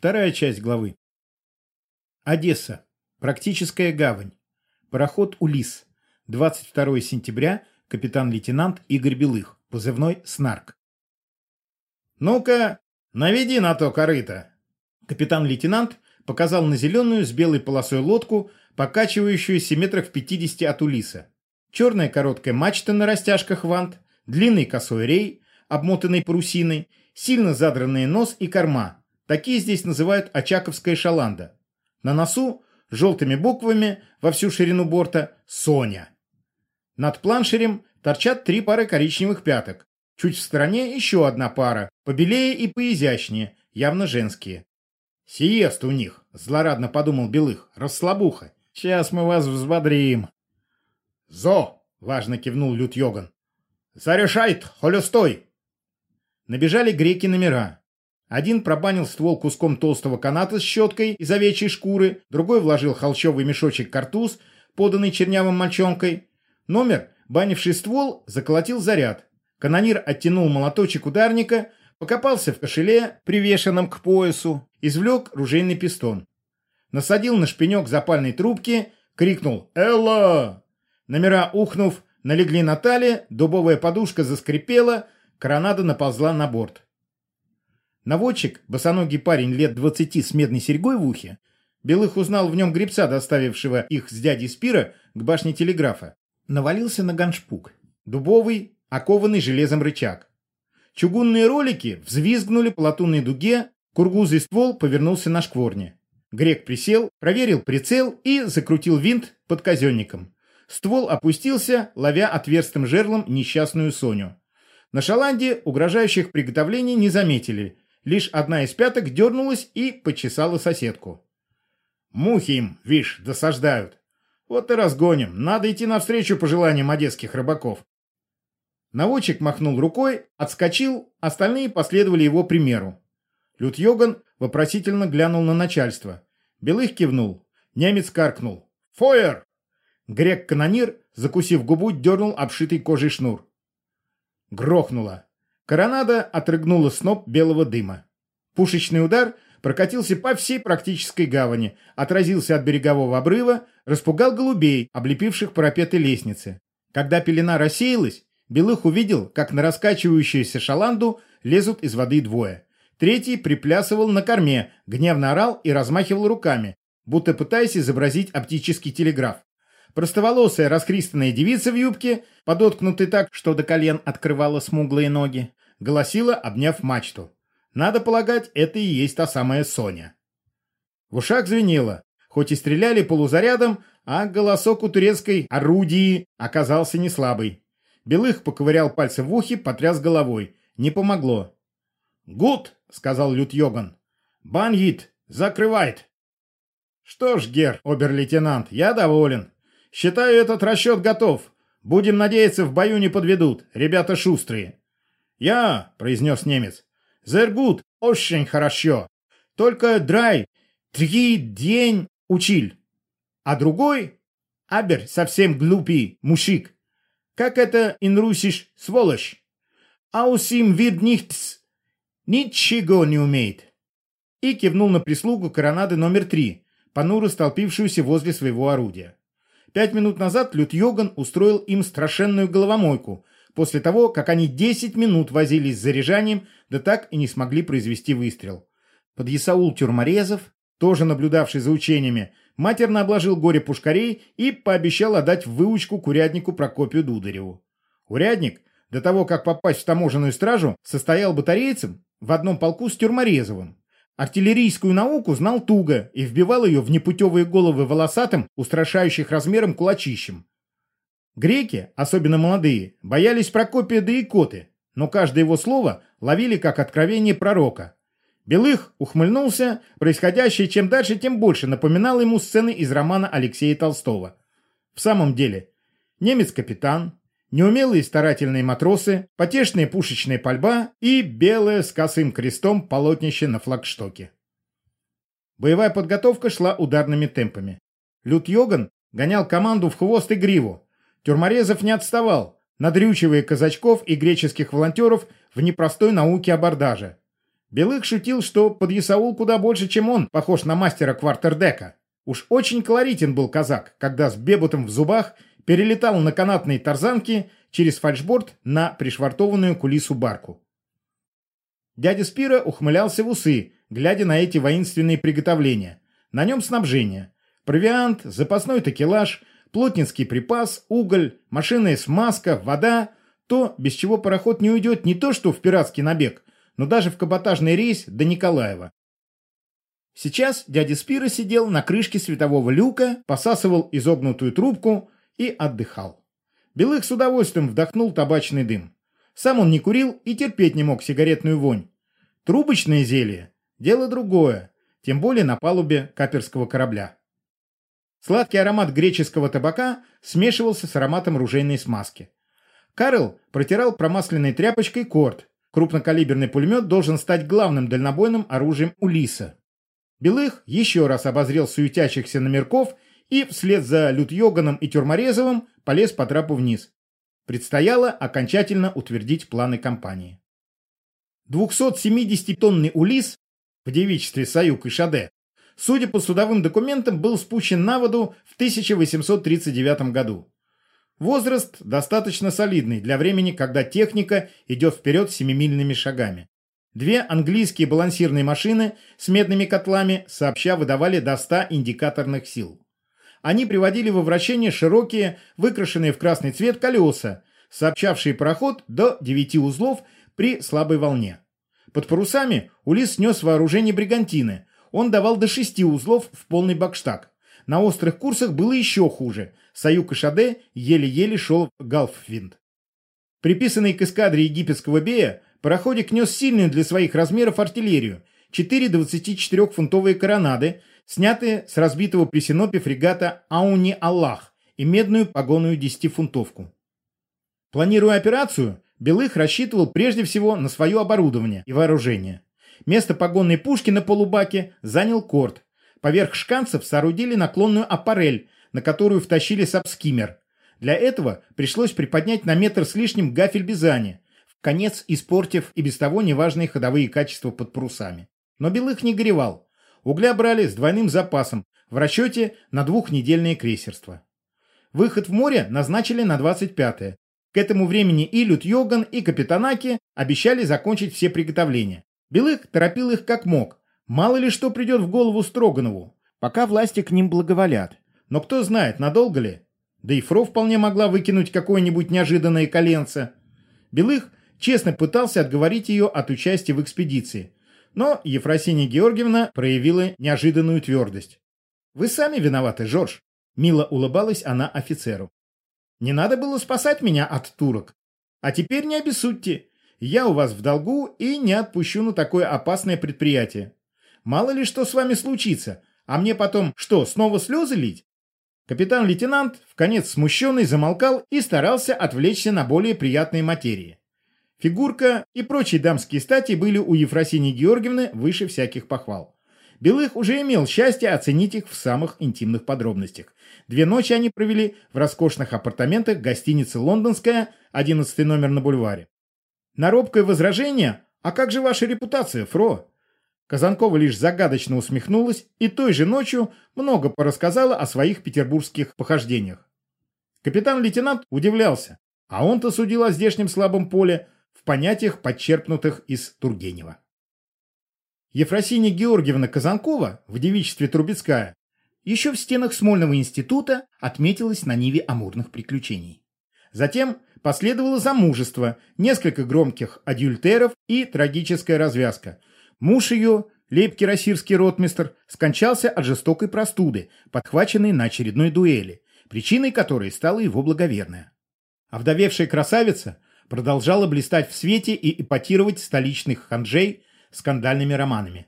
Вторая часть главы. Одесса. Практическая гавань. Пароход «Улис». 22 сентября. Капитан-лейтенант Игорь Белых. Позывной «Снарк». «Ну-ка, наведи на то корыто!» Капитан-лейтенант показал на зеленую с белой полосой лодку, покачивающуюся метрах в 50 от Улиса. Черная короткая мачта на растяжках вант, длинный косой рей, обмотанный парусиной, сильно задранный нос и корма – Такие здесь называют Очаковская шаланда. На носу желтыми буквами во всю ширину борта «Соня». Над планшерем торчат три пары коричневых пяток. Чуть в стороне еще одна пара, побелее и поизящнее, явно женские. «Сиест у них», — злорадно подумал Белых, — «расслабуха. Сейчас мы вас взбодрим». «Зо!» — важно кивнул Лют Йоган. «Зарешайт, холюстой!» Набежали греки номера. Один пробанил ствол куском толстого каната с щеткой из овечьей шкуры, другой вложил холщовый мешочек картуз, поданный чернявым мальчонкой. Номер, банивший ствол, заколотил заряд. Канонир оттянул молоточек ударника, покопался в кошеле, привешенном к поясу, извлек ружейный пистон. Насадил на шпинек запальной трубки, крикнул «Элла!». Номера, ухнув, налегли на талии, дубовая подушка заскрипела, коронада наползла на борт. Наводчик, босоногий парень лет двадцати с медной серьгой в ухе, Белых узнал в нем гребца, доставившего их с дядей Спира к башне телеграфа. Навалился на ганшпук. Дубовый, окованный железом рычаг. Чугунные ролики взвизгнули по латунной дуге, кургузый ствол повернулся на шкворне. Грек присел, проверил прицел и закрутил винт под казенником. Ствол опустился, ловя отверстым жерлом несчастную Соню. На шаланде угрожающих приготовлений не заметили, Лишь одна из пяток дернулась и почесала соседку. «Мухи им, вишь, досаждают. Вот и разгоним. Надо идти навстречу пожеланиям одесских рыбаков». Наводчик махнул рукой, отскочил, остальные последовали его примеру. Лют Йоган вопросительно глянул на начальство. Белых кивнул. Немец каркнул. «Фойер!» Грек-канонир, закусив губу, дернул обшитый кожей шнур. Грохнуло. Коронада отрыгнула сноп белого дыма. Пушечный удар прокатился по всей практической гавани, отразился от берегового обрыва, распугал голубей, облепивших парапеты лестницы. Когда пелена рассеялась, Белых увидел, как на раскачивающуюся шаланду лезут из воды двое. Третий приплясывал на корме, гневно орал и размахивал руками, будто пытаясь изобразить оптический телеграф. Простоволосая расхристанная девица в юбке, подоткнутой так, что до колен открывала смуглые ноги, голосила, обняв мачту. Надо полагать, это и есть та самая Соня. В ушах звенело, хоть и стреляли полузарядом, а голосок у турецкой орудии оказался не слабый. Белых поковырял пальцы в ухе, потряс головой. Не помогло. «Гуд!» — сказал Лют Йоган. «Бангит! Закрывает!» «Что ж, гер, обер-лейтенант, я доволен. Считаю, этот расчет готов. Будем надеяться, в бою не подведут. Ребята шустрые. «Я», — произнес немец. «Зергут, очень хорошо. Только драй, три день учил. А другой, абер, совсем глупый мужик. Как это ин русиш сволочь? Аусим вид нихтс. Ничего не умеет». И кивнул на прислугу коронады номер три, понуро столпившуюся возле своего орудия. Пять минут назад Лют Йоган устроил им страшенную головомойку, после того, как они 10 минут возились с заряжанием, да так и не смогли произвести выстрел. Подъясаул Тюрморезов, тоже наблюдавший за учениями, матерно обложил горе пушкарей и пообещал отдать выучку курятнику Прокопию Дудареву. Урядник, до того, как попасть в таможенную стражу, состоял батарейцем в одном полку с Тюрморезовым. Артиллерийскую науку знал туго и вбивал ее в непутевые головы волосатым, устрашающих размером кулачищем. Греки, особенно молодые, боялись Прокопия да икоты, но каждое его слово ловили как откровение пророка. Белых ухмыльнулся, происходящее чем дальше, тем больше напоминало ему сцены из романа Алексея Толстого. В самом деле, немец-капитан, неумелые старательные матросы, потешная пушечная пальба и белое с косым крестом полотнище на флагштоке. Боевая подготовка шла ударными темпами. Лют Йоган гонял команду в хвост и гриву, Тюрморезов не отставал, надрючивая казачков и греческих волонтеров в непростой науке абордажа. Белых шутил, что подъясаул куда больше, чем он, похож на мастера квартердека. Уж очень колоритен был казак, когда с бебутом в зубах перелетал на канатной тарзанке через фальшборд на пришвартованную кулису барку. Дядя Спира ухмылялся в усы, глядя на эти воинственные приготовления. На нем снабжение. Провиант, запасной такелаж, плотницкий припас, уголь, машинная смазка, вода. То, без чего пароход не уйдет не то что в пиратский набег, но даже в каботажный рейс до Николаева. Сейчас дядя Спира сидел на крышке светового люка, посасывал изогнутую трубку и отдыхал. Белых с удовольствием вдохнул табачный дым. Сам он не курил и терпеть не мог сигаретную вонь. Трубочное зелье – дело другое, тем более на палубе каперского корабля. Сладкий аромат греческого табака смешивался с ароматом ружейной смазки. Карл протирал промасленной тряпочкой корт. Крупнокалиберный пулемет должен стать главным дальнобойным оружием Улиса. Белых еще раз обозрел суетящихся номерков и вслед за Лютьоганом и Тюрморезовым полез по трапу вниз. Предстояло окончательно утвердить планы компании. 270-тонный Улис в девичестве Саюк и Шаде, судя по судовым документам, был спущен на воду в 1839 году. Возраст достаточно солидный для времени, когда техника идет вперед семимильными шагами. Две английские балансирные машины с медными котлами сообща выдавали до 100 индикаторных сил. Они приводили во вращение широкие, выкрашенные в красный цвет колеса, сообщавшие пароход до 9 узлов при слабой волне. Под парусами Улис снес вооружение бригантины. Он давал до 6 узлов в полный бакштаг. На острых курсах было еще хуже. Саюк и Шаде еле-еле шел галфвинд. Приписанный к эскадре египетского бея, пароходик нес сильную для своих размеров артиллерию, 4 24-фунтовые коронады, снятые с разбитого при Синопе фрегата «Ауни Аллах» и медную погонную 10-фунтовку. Планируя операцию, Белых рассчитывал прежде всего на свое оборудование и вооружение. Место погонной пушки на полубаке занял корт. Поверх шканцев соорудили наклонную аппарель, на которую втащили сабскиммер. Для этого пришлось приподнять на метр с лишним гафель Бизани, в конец испортив и без того неважные ходовые качества под парусами. Но Белых не горевал. Угля брали с двойным запасом, в расчете на двухнедельное крейсерство. Выход в море назначили на 25-е. К этому времени и Лют Йоган, и Капитанаки обещали закончить все приготовления. Белых торопил их как мог. Мало ли что придет в голову Строганову, пока власти к ним благоволят. Но кто знает, надолго ли? Да и Фро вполне могла выкинуть какое-нибудь неожиданное коленце. Белых честно пытался отговорить ее от участия в экспедиции. Но Ефросиния Георгиевна проявила неожиданную твердость. «Вы сами виноваты, Жорж», — мило улыбалась она офицеру. «Не надо было спасать меня от турок. А теперь не обессудьте. Я у вас в долгу и не отпущу на такое опасное предприятие. Мало ли что с вами случится, а мне потом что, снова слезы лить?» Капитан-лейтенант, в конец смущенный, замолкал и старался отвлечься на более приятные материи. Фигурка и прочие дамские стати были у Ефросинии Георгиевны выше всяких похвал. Белых уже имел счастье оценить их в самых интимных подробностях. Две ночи они провели в роскошных апартаментах гостиницы «Лондонская», 11 номер на бульваре. На робкое возражение «А как же ваша репутация, Фро?» Казанкова лишь загадочно усмехнулась и той же ночью много порассказала о своих петербургских похождениях. Капитан-лейтенант удивлялся, а он-то судил о здешнем слабом поле – в понятиях, подчерпнутых из Тургенева. Ефросиния Георгиевна Казанкова в девичестве Трубецкая еще в стенах Смольного института отметилась на ниве амурных приключений. Затем последовало замужество, несколько громких адюльтеров и трагическая развязка. Муж ее, лейб-кирасирский ротмистр, скончался от жестокой простуды, подхваченной на очередной дуэли, причиной которой стала его благоверная. Овдовевшая красавица продолжала блистать в свете и эпатировать столичных ханжей скандальными романами.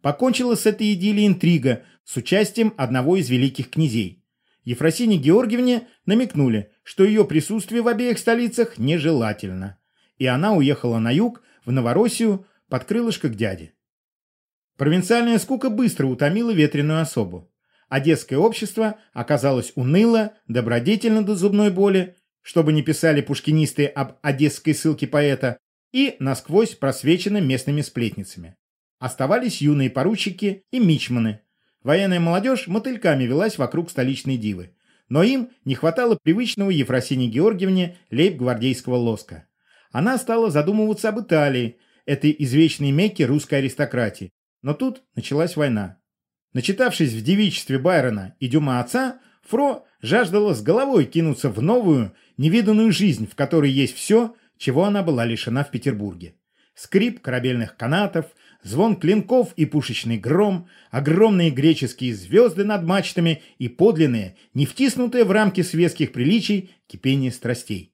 Покончила с этой идиллией интрига с участием одного из великих князей. Ефросине Георгиевне намекнули, что ее присутствие в обеих столицах нежелательно, и она уехала на юг, в Новороссию, под крылышко к дяде. Провинциальная скука быстро утомила ветреную особу. Одесское общество оказалось уныло, добродетельно до зубной боли чтобы не писали пушкинисты об одесской ссылке поэта, и насквозь просвечена местными сплетницами. Оставались юные поручики и мичманы. Военная молодежь мотыльками велась вокруг столичной дивы. Но им не хватало привычного Ефросине Георгиевне лейб-гвардейского лоска. Она стала задумываться об Италии, этой извечной мекке русской аристократии. Но тут началась война. Начитавшись в девичестве Байрона и Дюма отца, Фро жаждала с головой кинуться в новую, невиданную жизнь, в которой есть все, чего она была лишена в Петербурге. Скрип корабельных канатов, звон клинков и пушечный гром, огромные греческие звезды над мачтами и подлинные, не втиснутые в рамки светских приличий, кипение страстей.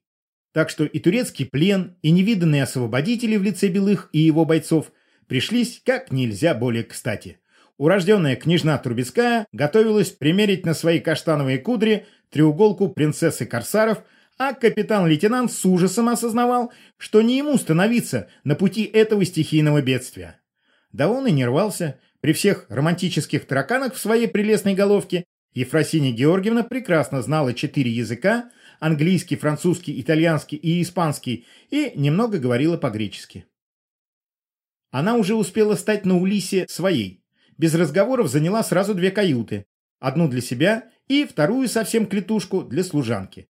Так что и турецкий плен, и невиданные освободители в лице Белых и его бойцов пришлись как нельзя более кстати. Урожденная княжна Трубецкая готовилась примерить на свои каштановые кудри треуголку принцессы Корсаров – а капитан-лейтенант с ужасом осознавал, что не ему становиться на пути этого стихийного бедствия. Да он и не рвался. При всех романтических тараканах в своей прелестной головке Ефросинья Георгиевна прекрасно знала четыре языка – английский, французский, итальянский и испанский – и немного говорила по-гречески. Она уже успела стать на Улисе своей. Без разговоров заняла сразу две каюты. Одну для себя и вторую совсем клетушку для служанки.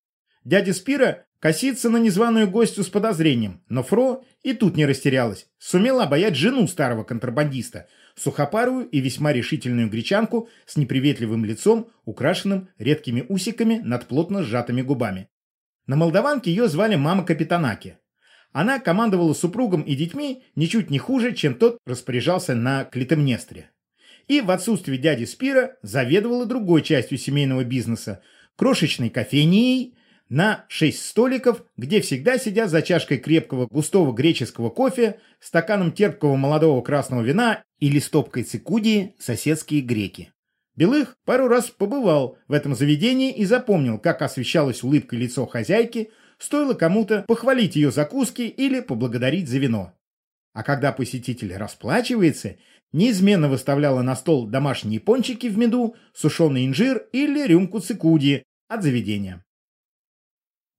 Дядя Спира косится на незваную гостью с подозрением, но Фро и тут не растерялась. Сумела обаять жену старого контрабандиста, сухопарую и весьма решительную гречанку с неприветливым лицом, украшенным редкими усиками над плотно сжатыми губами. На молдаванке ее звали мама Капитанаки. Она командовала супругом и детьми ничуть не хуже, чем тот распоряжался на Клитемнестре. И в отсутствие дяди Спира заведовала другой частью семейного бизнеса – крошечной кофейней на шесть столиков, где всегда сидят за чашкой крепкого густого греческого кофе, стаканом терпкого молодого красного вина или стопкой цикудии соседские греки. Белых пару раз побывал в этом заведении и запомнил, как освещалось улыбкой лицо хозяйки, стоило кому-то похвалить ее закуски или поблагодарить за вино. А когда посетитель расплачивается, неизменно выставляла на стол домашние пончики в меду, сушеный инжир или рюмку цикудии от заведения.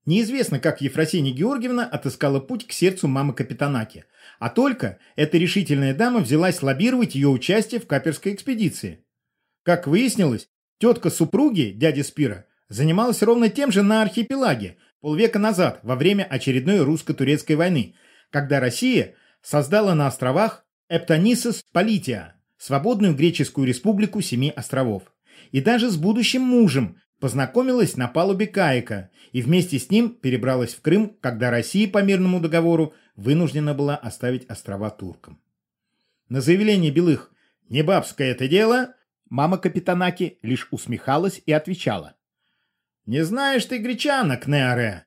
Неизвестно, как Ефросинья Георгиевна отыскала путь к сердцу мамы Капитанаки, а только эта решительная дама взялась лоббировать ее участие в каперской экспедиции. Как выяснилось, тетка супруги, дяди Спира, занималась ровно тем же на архипелаге полвека назад, во время очередной русско-турецкой войны, когда Россия создала на островах Эптонисос Полития, свободную греческую республику семи островов. И даже с будущим мужем, познакомилась на палубе Каика и вместе с ним перебралась в Крым, когда Россия по мирному договору вынуждена была оставить острова туркам. На заявление Белых «Не бабское это дело» мама Капитанаки лишь усмехалась и отвечала. «Не знаешь ты гречанок, Неаре.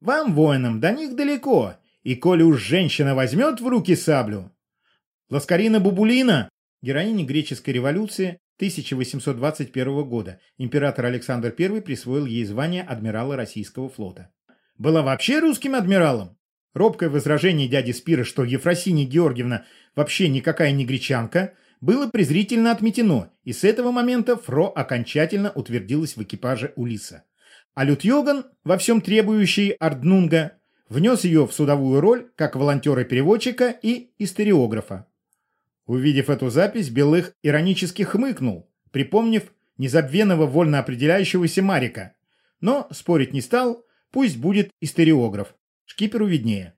Вам, воинам, до них далеко, и коли уж женщина возьмет в руки саблю...» Ласкарина Бубулина, героиня греческой революции, 1821 года император Александр I присвоил ей звание адмирала российского флота. Была вообще русским адмиралом? Робкое возражение дяди Спира, что Ефросинья Георгиевна вообще никакая не гречанка, было презрительно отметено, и с этого момента Фро окончательно утвердилась в экипаже Улиса. А Лютьоган, во всем требующий Арднунга, внес ее в судовую роль как волонтера-переводчика и историографа. Увидев эту запись, Белых иронически хмыкнул, припомнив незабвенного вольно определяющегося Марика. Но спорить не стал, пусть будет историограф. Шкиперу виднее.